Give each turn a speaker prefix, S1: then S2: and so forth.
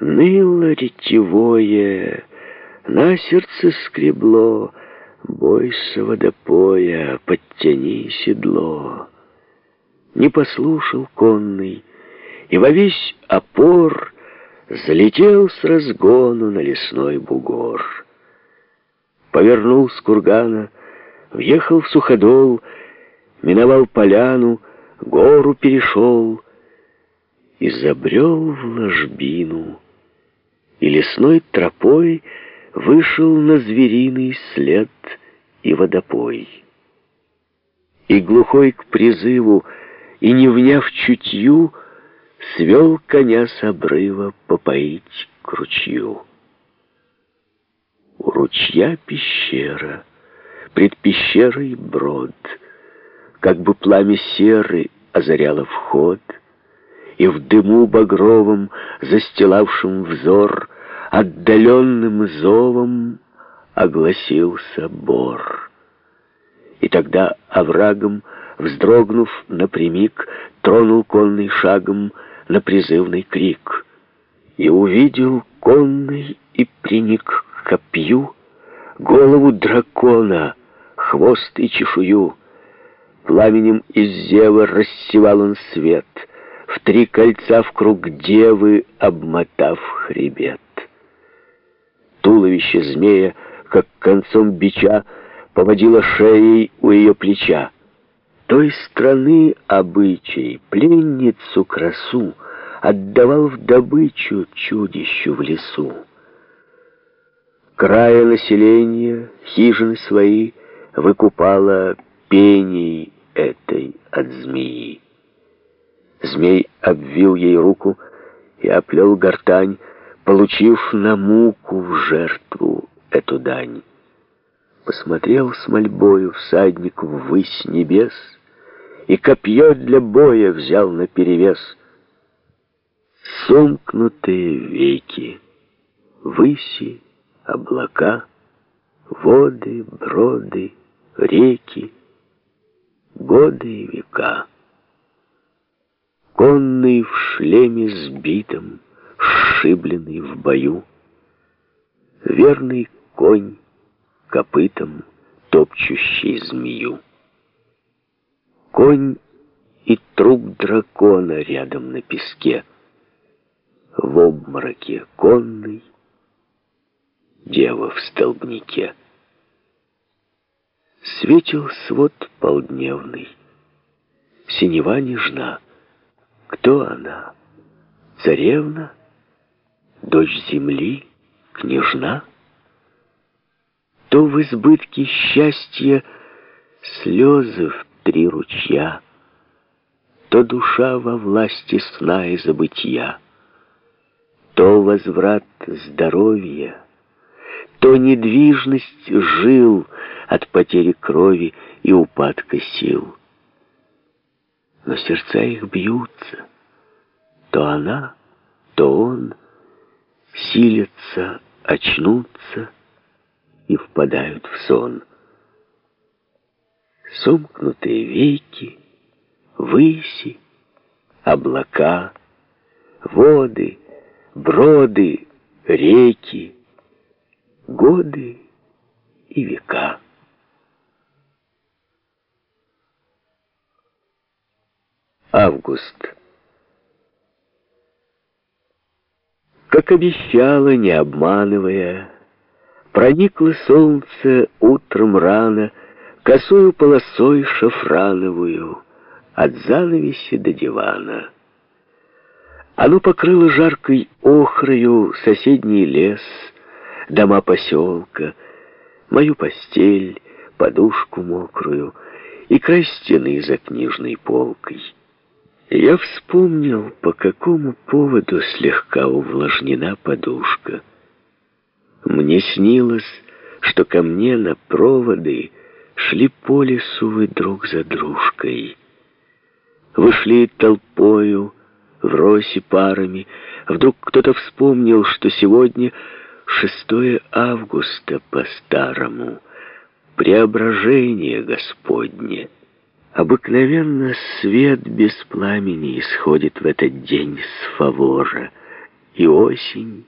S1: Ныло ретевое, на сердце скребло, Бойся водопоя, подтяни седло. Не послушал конный, и во весь опор Залетел с разгону на лесной бугор. Повернул с кургана, въехал в суходол, Миновал поляну, гору перешел И забрел в ложбину, И лесной тропой Вышел на звериный след и водопой. И глухой к призыву, и не вняв чутью, Свел коня с обрыва попоить к ручью. У ручья пещера, пред пещерой брод, Как бы пламя серы озаряло вход, И в дыму багровом, застилавшем взор, Отдаленным зовом огласился бор. И тогда оврагом, вздрогнув напрямик, Тронул конный шагом на призывный крик. И увидел конный и приник к копью голову дракона, хвост и чешую. Пламенем из зева рассевал он свет, в три кольца в круг девы обмотав хребет. Туловище змея, как концом бича, поводило шеей у ее плеча той страны обычай, пленницу красу отдавал в добычу чудищу в лесу. Края населения, хижины свои выкупала пений обвил ей руку и оплел гортань, получив на муку в жертву эту дань. Посмотрел с мольбою всадник ввысь небес — и копье для боя взял наперевес. Сомкнутые веки, выси, облака, воды, броды, реки, годы и века. Конный в шлеме сбитом, сшибленный в бою, верный конь копытом, топчущий змею конь и труп дракона рядом на песке. В обмороке конный, дева в столбнике. Светил свод полдневный, синева нежна. Кто она? Царевна? Дочь земли? Княжна? То в избытке счастья слезы в три ручья, То душа во власти сна и забытья, То возврат здоровья, То недвижность жил От потери крови и упадка сил. Но сердца их бьются, То она, то он Силятся очнуться И впадают в сон сомкнутые веки, выси, облака, воды, броды, реки, годы и века. Август. Как обещала, не обманывая, проникло солнце утром рано, косою полосой шафрановую, от занавеси до дивана. Оно покрыло жаркой охрою соседний лес, дома поселка, мою постель, подушку мокрую и край стены за книжной полкой. Я вспомнил, по какому поводу слегка увлажнена подушка. Мне снилось, что ко мне на проводы Шли по лесу вы друг за дружкой. Вышли толпою, в росе парами. Вдруг кто-то вспомнил, что сегодня 6 августа по-старому. Преображение Господне. Обыкновенно свет без пламени исходит в этот день с фавора, и осень